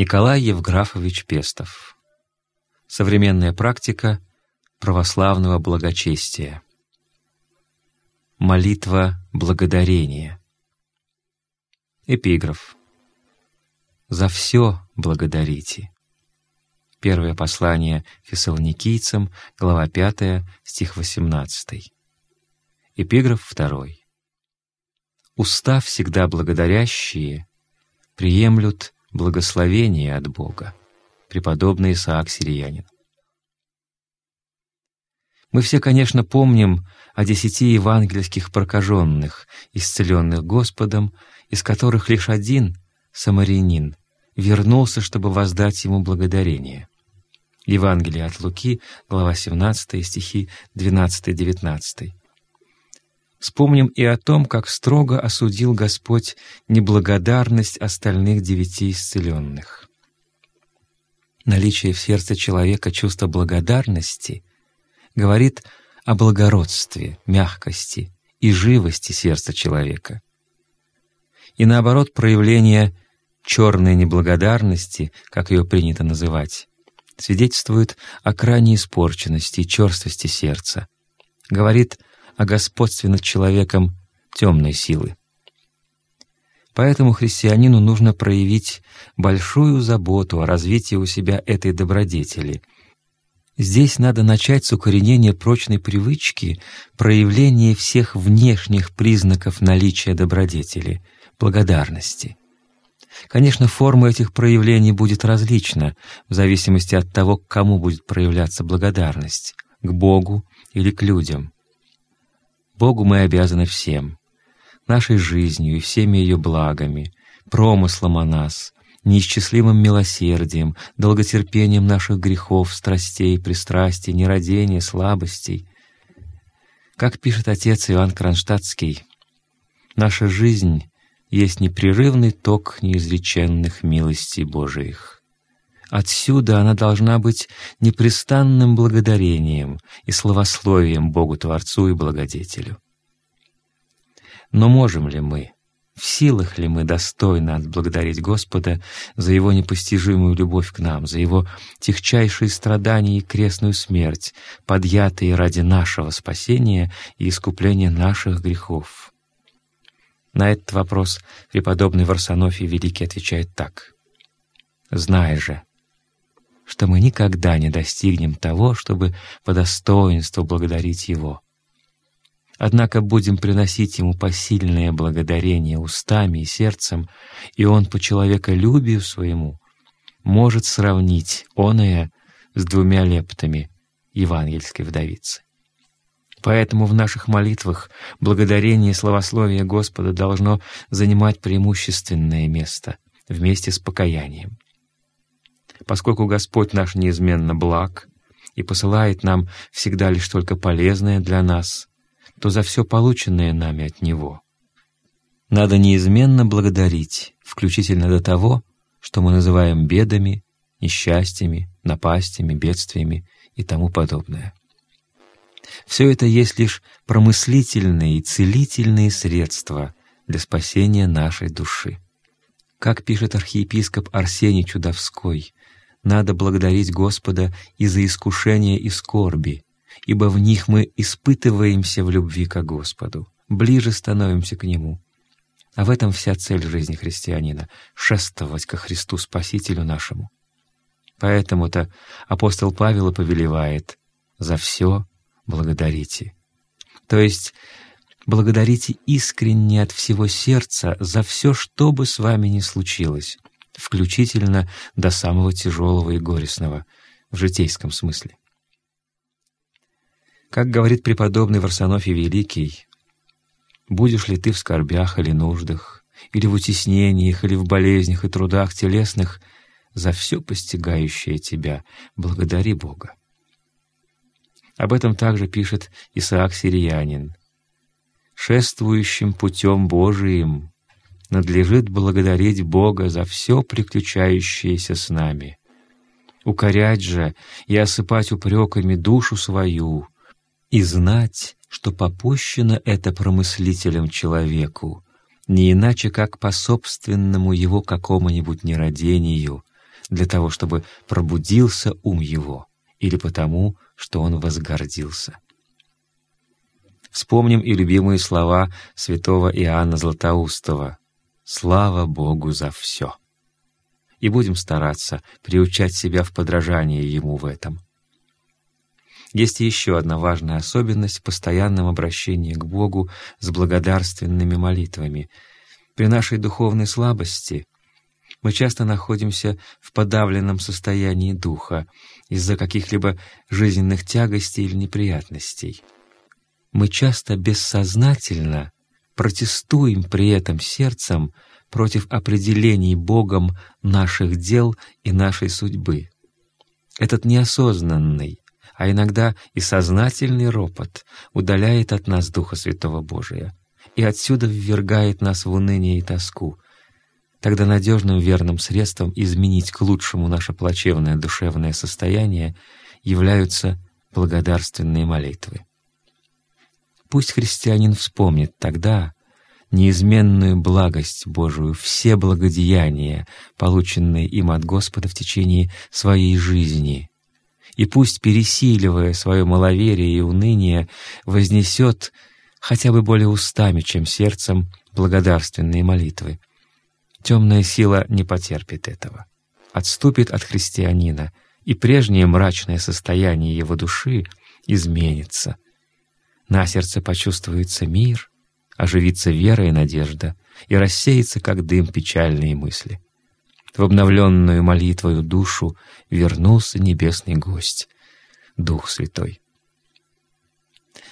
Николай Евграфович Пестов. Современная практика православного благочестия. Молитва благодарения. Эпиграф. «За все благодарите». Первое послание фессалоникийцам, глава 5, стих 18. Эпиграф 2. «Уста всегда благодарящие приемлют благословение от Бога». Преподобный Исаак Сириянин. Мы все, конечно, помним о десяти евангельских прокаженных, исцеленных Господом, из которых лишь один, самарянин, вернулся, чтобы воздать ему благодарение. Евангелие от Луки, глава 17, стихи 12-19. Вспомним и о том, как строго осудил Господь неблагодарность остальных девяти исцеленных. Наличие в сердце человека чувства благодарности говорит о благородстве, мягкости и живости сердца человека. И наоборот, проявление черной неблагодарности, как ее принято называть, свидетельствует о крайней испорченности и черствости сердца, говорит о господстве над человеком темной силы. Поэтому христианину нужно проявить большую заботу о развитии у себя этой добродетели — Здесь надо начать с укоренения прочной привычки проявления всех внешних признаков наличия добродетели, благодарности. Конечно, форма этих проявлений будет различна в зависимости от того, к кому будет проявляться благодарность — к Богу или к людям. Богу мы обязаны всем — нашей жизнью и всеми ее благами, промыслом о нас, неисчислимым милосердием, долготерпением наших грехов, страстей, пристрастий, нерадения, слабостей. Как пишет отец Иоанн Кронштадтский, «Наша жизнь есть непрерывный ток неизреченных милостей Божиих. Отсюда она должна быть непрестанным благодарением и славословием Богу Творцу и Благодетелю. Но можем ли мы, в силах ли мы достойно отблагодарить Господа за Его непостижимую любовь к нам, за Его техчайшие страдания и крестную смерть, подъятые ради нашего спасения и искупления наших грехов? На этот вопрос преподобный Варсонофий Великий отвечает так. «Знай же, что мы никогда не достигнем того, чтобы по достоинству благодарить Его» Однако будем приносить Ему посильное благодарение устами и сердцем, и Он по человеколюбию своему может сравнить оное с двумя лептами евангельской вдовицы. Поэтому в наших молитвах благодарение и славословие Господа должно занимать преимущественное место вместе с покаянием. Поскольку Господь наш неизменно благ и посылает нам всегда лишь только полезное для нас — то за все полученное нами от Него надо неизменно благодарить, включительно до того, что мы называем бедами, несчастьями, напастями, бедствиями и тому подобное. Все это есть лишь промыслительные и целительные средства для спасения нашей души. Как пишет архиепископ Арсений Чудовской, надо благодарить Господа и за искушения и скорби, ибо в них мы испытываемся в любви к Господу, ближе становимся к Нему. А в этом вся цель жизни христианина — шествовать ко Христу Спасителю нашему. Поэтому-то апостол Павел и повелевает «за все благодарите». То есть благодарите искренне от всего сердца за все, что бы с вами ни случилось, включительно до самого тяжелого и горестного в житейском смысле. Как говорит преподобный Варсонофий Великий, «Будешь ли ты в скорбях или нуждах, или в утеснениях, или в болезнях и трудах телесных, за все постигающее тебя, благодари Бога». Об этом также пишет Исаак Сириянин. «Шествующим путем Божиим надлежит благодарить Бога за все приключающееся с нами. Укорять же и осыпать упреками душу свою — и знать, что попущено это промыслителем человеку, не иначе как по собственному его какому-нибудь нерадению, для того, чтобы пробудился ум его, или потому, что он возгордился. Вспомним и любимые слова святого Иоанна Златоустова «Слава Богу за все!» и будем стараться приучать себя в подражании Ему в этом. Есть еще одна важная особенность в постоянном обращении к Богу с благодарственными молитвами. При нашей духовной слабости мы часто находимся в подавленном состоянии духа из-за каких-либо жизненных тягостей или неприятностей. Мы часто бессознательно протестуем при этом сердцем против определений Богом наших дел и нашей судьбы. Этот неосознанный, а иногда и сознательный ропот удаляет от нас Духа Святого Божия и отсюда ввергает нас в уныние и тоску. Тогда надежным верным средством изменить к лучшему наше плачевное душевное состояние являются благодарственные молитвы. Пусть христианин вспомнит тогда, неизменную благость Божию, все благодеяния, полученные им от Господа в течение своей жизни. И пусть, пересиливая свое маловерие и уныние, вознесет хотя бы более устами, чем сердцем, благодарственные молитвы. Темная сила не потерпит этого, отступит от христианина, и прежнее мрачное состояние его души изменится. На сердце почувствуется мир, оживится вера и надежда, и рассеется, как дым, печальные мысли. В обновленную молитвою душу вернулся небесный гость, Дух Святой.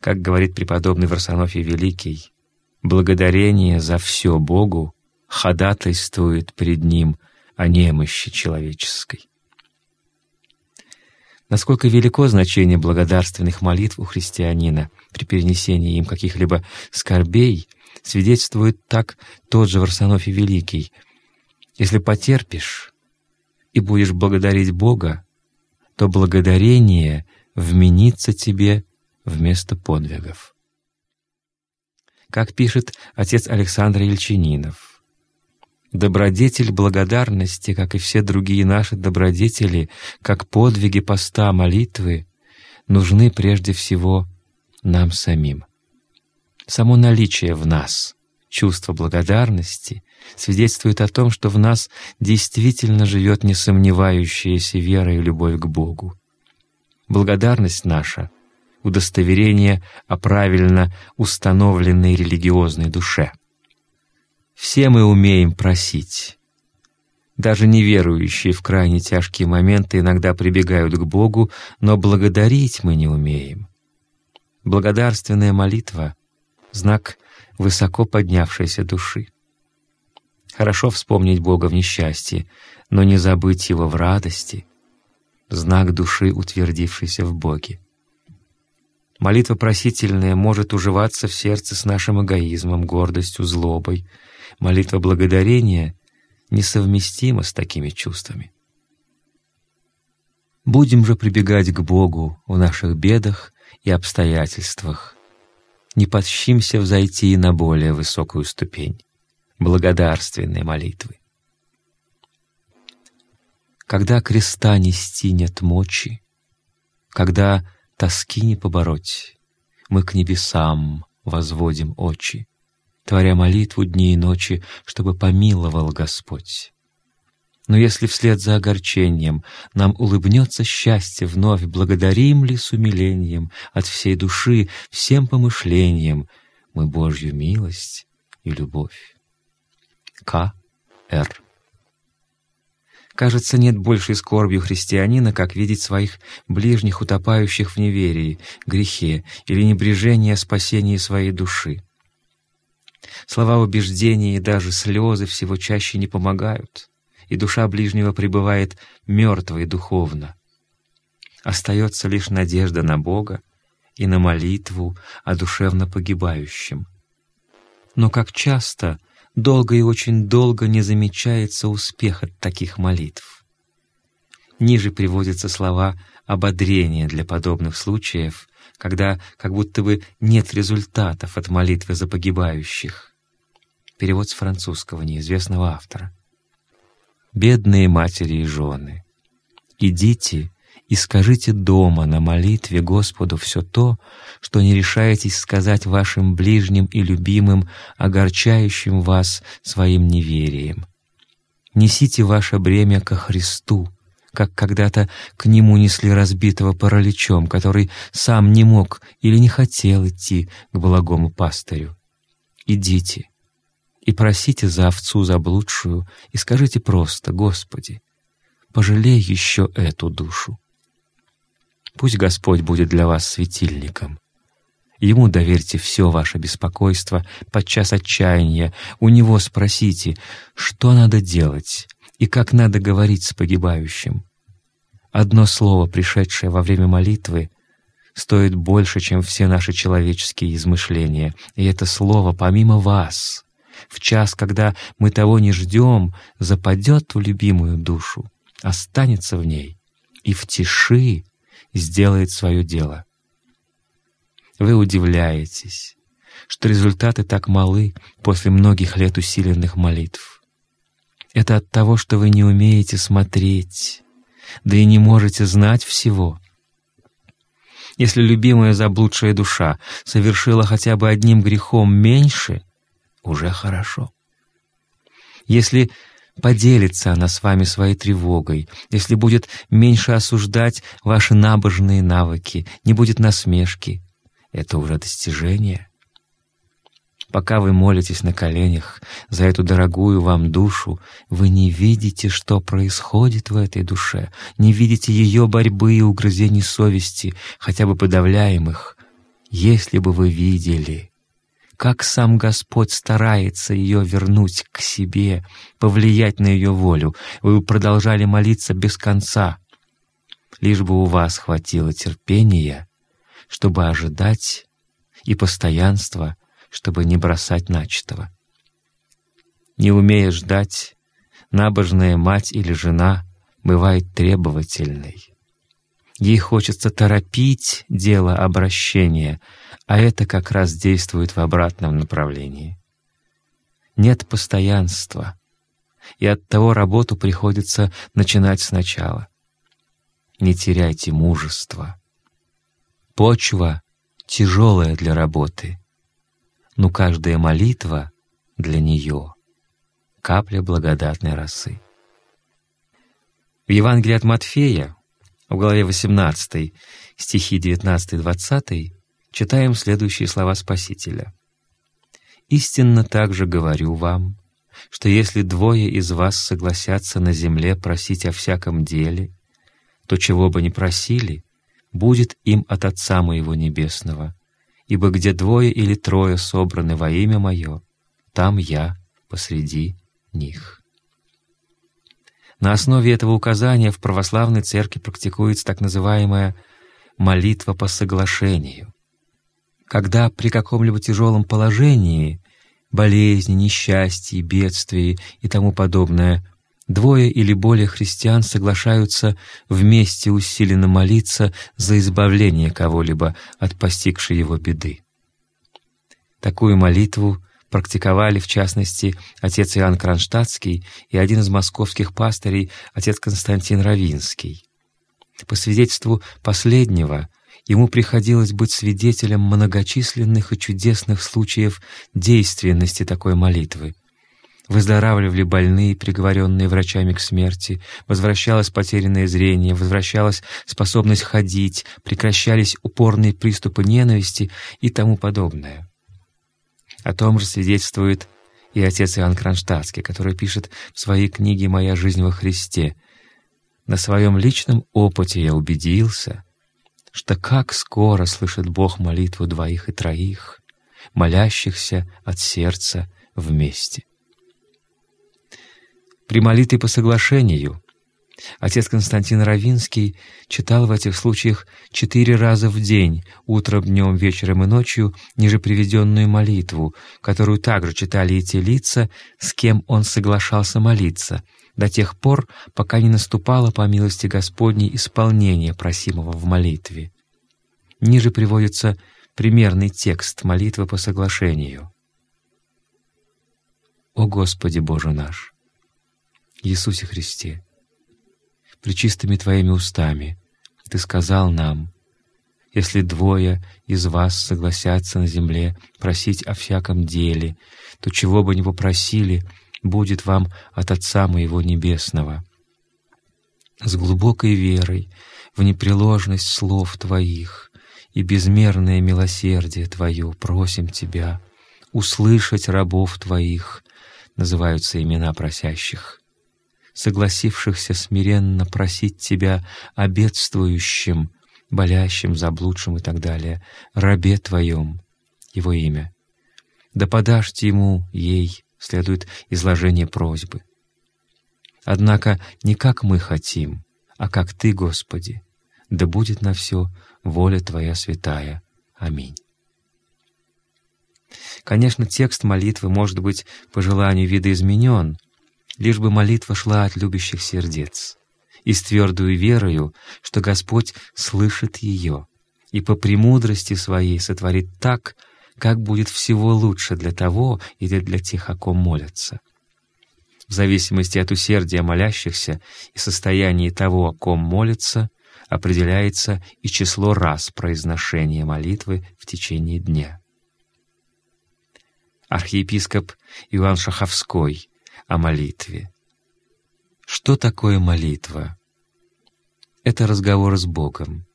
Как говорит преподобный Варсонофий Великий, благодарение за все Богу ходатайствует пред Ним о немощи человеческой. Насколько велико значение благодарственных молитв у христианина при перенесении им каких-либо скорбей, свидетельствует так тот же Варсонофий Великий. «Если потерпишь и будешь благодарить Бога, то благодарение вменится тебе вместо подвигов». Как пишет отец Александр Ельчининов, Добродетель благодарности, как и все другие наши добродетели, как подвиги поста молитвы, нужны прежде всего нам самим. Само наличие в нас чувства благодарности свидетельствует о том, что в нас действительно живет несомневающаяся вера и любовь к Богу. Благодарность наша — удостоверение о правильно установленной религиозной душе — все мы умеем просить. Даже неверующие в крайне тяжкие моменты иногда прибегают к Богу, но благодарить мы не умеем. Благодарственная молитва — знак высоко поднявшейся души. Хорошо вспомнить Бога в несчастье, но не забыть Его в радости — знак души, утвердившейся в Боге. Молитва просительная может уживаться в сердце с нашим эгоизмом, гордостью, злобой — Молитва благодарения несовместима с такими чувствами. Будем же прибегать к Богу в наших бедах и обстоятельствах. Не подщимся взойти на более высокую ступень благодарственной молитвы. Когда креста нести нет мочи, когда тоски не побороть, мы к небесам возводим очи творя молитву дни и ночи, чтобы помиловал Господь. Но если вслед за огорчением нам улыбнется счастье вновь, благодарим ли с умилением от всей души, всем помышлением мы Божью милость и любовь. К. Р. Кажется, нет большей скорби у христианина, как видеть своих ближних утопающих в неверии, грехе или небрежении о спасении своей души. Слова убеждения и даже слезы всего чаще не помогают, и душа ближнего пребывает мертвой духовно. Остается лишь надежда на Бога и на молитву о душевно погибающем. Но как часто, долго и очень долго не замечается успех от таких молитв. Ниже приводятся слова ободрения для подобных случаев, когда как будто бы нет результатов от молитвы за погибающих. Перевод с французского неизвестного автора. бедные матери и жены, идите и скажите дома на молитве Господу все то, что не решаетесь сказать вашим ближним и любимым, огорчающим вас своим неверием. Несите ваше бремя ко Христу, как когда-то к Нему несли разбитого параличом, который сам не мог или не хотел идти к благому пастырю. Идите и просите за овцу заблудшую, и скажите просто, Господи, пожалей еще эту душу. Пусть Господь будет для вас светильником. Ему доверьте все ваше беспокойство подчас отчаяния, у Него спросите, что надо делать и как надо говорить с погибающим. Одно слово, пришедшее во время молитвы, стоит больше, чем все наши человеческие измышления, и это слово помимо вас, в час, когда мы того не ждем, западет в любимую душу, останется в ней и в тиши сделает свое дело. Вы удивляетесь, что результаты так малы после многих лет усиленных молитв. Это от того, что вы не умеете смотреть, да и не можете знать всего. Если любимая заблудшая душа совершила хотя бы одним грехом меньше, уже хорошо. Если Поделится она с вами своей тревогой, если будет меньше осуждать ваши набожные навыки, не будет насмешки. Это уже достижение. Пока вы молитесь на коленях за эту дорогую вам душу, вы не видите, что происходит в этой душе, не видите ее борьбы и угрызений совести, хотя бы подавляемых. Если бы вы видели, как сам Господь старается ее вернуть к себе, повлиять на ее волю. Вы продолжали молиться без конца, лишь бы у вас хватило терпения, чтобы ожидать, и постоянства, чтобы не бросать начатого. Не умея ждать, набожная мать или жена бывает требовательной. Ей хочется торопить дело обращения, а это как раз действует в обратном направлении. Нет постоянства, и оттого работу приходится начинать сначала. Не теряйте мужества. Почва тяжелая для работы, но каждая молитва для нее — капля благодатной росы. В Евангелии от Матфея в главе 18, стихи 19-20, читаем следующие слова Спасителя. «Истинно также говорю вам, что если двое из вас согласятся на земле просить о всяком деле, то чего бы ни просили, будет им от Отца Моего Небесного, ибо где двое или трое собраны во имя Мое, там Я посреди них». На основе этого указания в православной церкви практикуется так называемая молитва по соглашению. Когда при каком-либо тяжелом положении, болезни, несчастье, бедствии и тому подобное, двое или более христиан соглашаются вместе усиленно молиться за избавление кого-либо от постигшей его беды. Такую молитву практиковали, в частности, отец Иоанн Кронштадтский и один из московских пастырей, отец Константин Равинский. По свидетельству последнего, ему приходилось быть свидетелем многочисленных и чудесных случаев действенности такой молитвы. Выздоравливали больные, приговоренные врачами к смерти, возвращалось потерянное зрение, возвращалась способность ходить, прекращались упорные приступы ненависти и тому подобное. О том же свидетельствует и отец Иоанн Кронштадтский, который пишет в своей книге «Моя жизнь во Христе». «На своем личном опыте я убедился, что как скоро слышит Бог молитву двоих и троих, молящихся от сердца вместе». При молитве по соглашению Отец Константин Равинский читал в этих случаях четыре раза в день, утром, днем, вечером и ночью, ниже приведенную молитву, которую также читали и те лица, с кем он соглашался молиться, до тех пор, пока не наступало, по милости Господней, исполнение просимого в молитве. Ниже приводится примерный текст молитвы по соглашению. «О Господи Боже наш! Иисусе Христе, причистыми Твоими устами Ты сказал нам, если двое из вас согласятся на земле просить о всяком деле, то чего бы ни попросили, будет вам от Отца Моего Небесного. С глубокой верой в непреложность слов Твоих и безмерное милосердие Твое просим Тебя. Услышать рабов Твоих, называются имена просящих, согласившихся смиренно просить Тебя о бедствующем, болящем, заблудшем и так далее, рабе Твоем, Его имя. Да подашьте Ему, ей, следует изложение просьбы. Однако не как мы хотим, а как Ты, Господи, да будет на все воля Твоя святая. Аминь. Конечно, текст молитвы может быть по желанию видоизменен, лишь бы молитва шла от любящих сердец и с твердую верою, что Господь слышит ее и по премудрости Своей сотворит так, как будет всего лучше для того или для тех, о ком молятся. В зависимости от усердия молящихся и состояния того, о ком молятся, определяется и число раз произношения молитвы в течение дня. Архиепископ Иоанн Шаховской о молитве. Что такое молитва? Это разговор с Богом.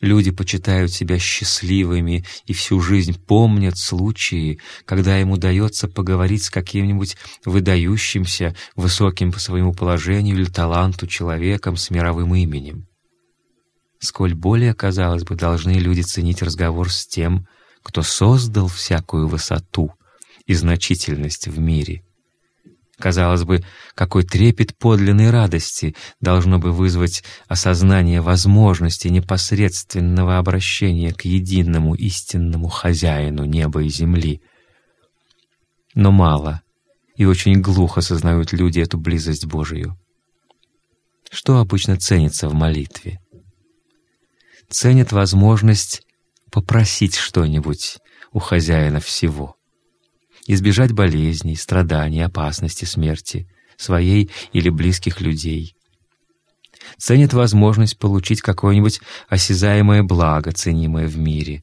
Люди почитают себя счастливыми и всю жизнь помнят случаи, когда им удается поговорить с каким-нибудь выдающимся, высоким по своему положению или таланту человеком с мировым именем. Сколь более, казалось бы, должны люди ценить разговор с тем, кто создал всякую высоту и значительность в мире — Казалось бы, какой трепет подлинной радости должно бы вызвать осознание возможности непосредственного обращения к единому истинному хозяину неба и земли. Но мало и очень глухо сознают люди эту близость Божию. Что обычно ценится в молитве? Ценят возможность попросить что-нибудь у хозяина всего — избежать болезней, страданий, опасности, смерти своей или близких людей. Ценит возможность получить какое-нибудь осязаемое благо, ценимое в мире,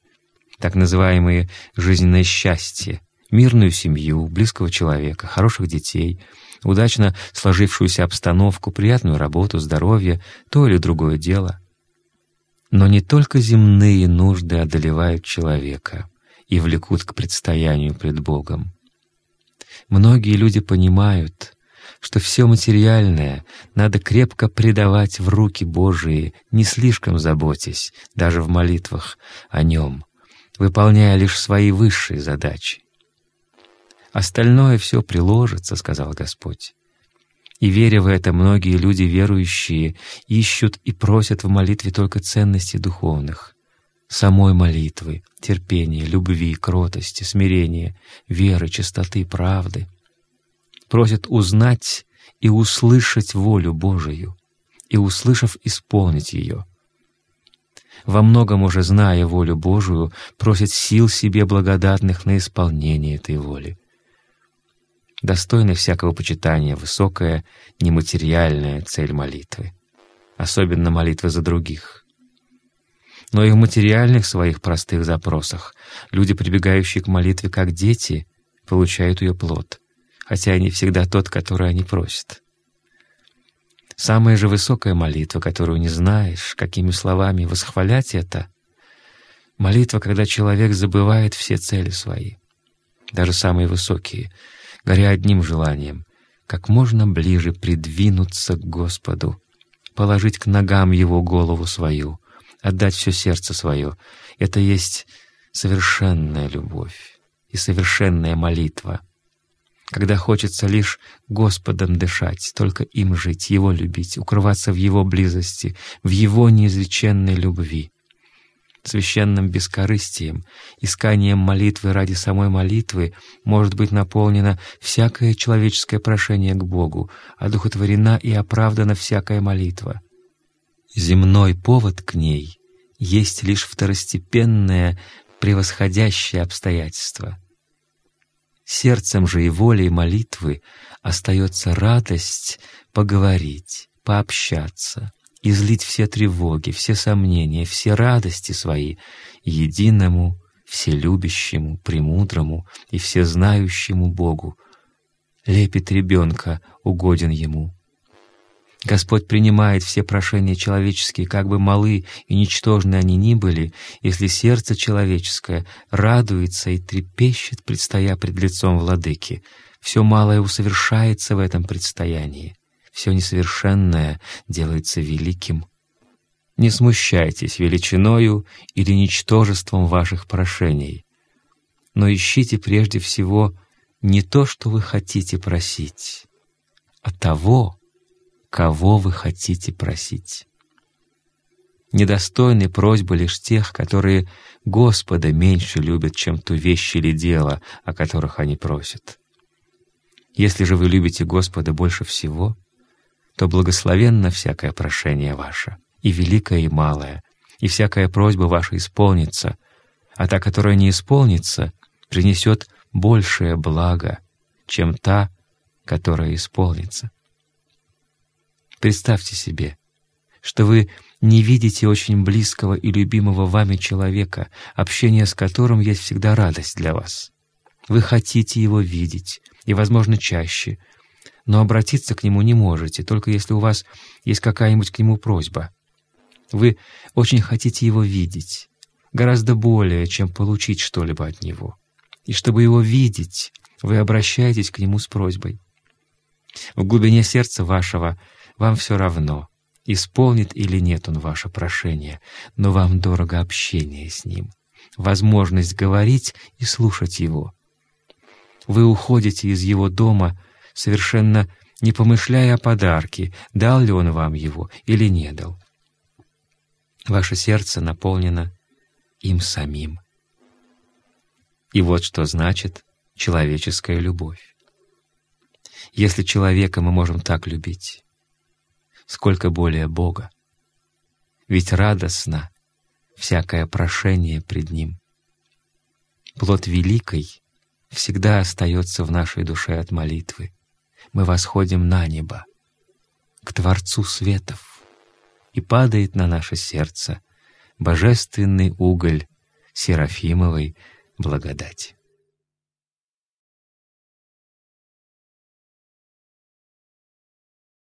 так называемое жизненное счастье, мирную семью, близкого человека, хороших детей, удачно сложившуюся обстановку, приятную работу, здоровье, то или другое дело. Но не только земные нужды одолевают человека и влекут к предстоянию пред Богом. Многие люди понимают, что все материальное надо крепко предавать в руки Божии, не слишком заботясь, даже в молитвах о Нем, выполняя лишь свои высшие задачи. «Остальное все приложится», — сказал Господь. И веря в это, многие люди верующие ищут и просят в молитве только ценностей духовных самой молитвы, терпения, любви, кротости, смирения, веры, чистоты, правды. Просит узнать и услышать волю Божию, и, услышав, исполнить ее. Во многом уже зная волю Божию, просит сил себе благодатных на исполнение этой воли. Достойна всякого почитания высокая, нематериальная цель молитвы, особенно молитвы за других но и в материальных своих простых запросах люди, прибегающие к молитве как дети, получают ее плод, хотя и не всегда тот, который они просят. Самая же высокая молитва, которую не знаешь, какими словами восхвалять это, молитва, когда человек забывает все цели свои, даже самые высокие, горя одним желанием — как можно ближе придвинуться к Господу, положить к ногам Его голову свою — отдать все сердце свое. Это есть совершенная любовь и совершенная молитва, когда хочется лишь Господом дышать, только им жить, Его любить, укрываться в Его близости, в Его неизреченной любви. Священным бескорыстием, исканием молитвы ради самой молитвы может быть наполнено всякое человеческое прошение к Богу, одухотворена и оправдана всякая молитва — Земной повод к ней есть лишь второстепенное превосходящее обстоятельство. Сердцем же и волей молитвы остается радость поговорить, пообщаться, излить все тревоги, все сомнения, все радости свои единому, вселюбящему, премудрому и всезнающему Богу. Лепит ребенка угоден ему. Господь принимает все прошения человеческие, как бы малы и ничтожны они ни были, если сердце человеческое радуется и трепещет, предстоя пред лицом Владыки. Все малое усовершается в этом предстоянии все несовершенное делается великим. Не смущайтесь величиною или ничтожеством ваших прошений, но ищите прежде всего не то, что вы хотите просить, а того, кого вы хотите просить. Недостойны просьбы лишь тех, которые Господа меньше любят, чем ту вещь или дело, о которых они просят. Если же вы любите Господа больше всего — то благословенно всякое прошение ваше, и великое, и малое, и всякая просьба ваша исполнится, а та, которая не исполнится, принесет большее благо, чем та, которая исполнится. Представьте себе, что вы не видите очень близкого и любимого вами человека, общение с которым есть всегда радость для вас. Вы хотите его видеть, и, возможно, чаще, но обратиться к нему не можете, только если у вас есть какая-нибудь к нему просьба. Вы очень хотите его видеть, гораздо более, чем получить что-либо от него. И чтобы его видеть, вы обращаетесь к нему с просьбой. В глубине сердца вашего вам все равно, исполнит или нет он ваше прошение, но вам дорого общение с ним, возможность говорить и слушать его. Вы уходите из его дома — совершенно не помышляя о подарке, дал ли он вам его или не дал. Ваше сердце наполнено им самим. И вот что значит человеческая любовь. Если человека мы можем так любить, сколько более Бога. Ведь радостно всякое прошение пред Ним. Плод великой всегда остается в нашей душе от молитвы мы восходим на небо, к Творцу светов, и падает на наше сердце божественный уголь Серафимовой благодати.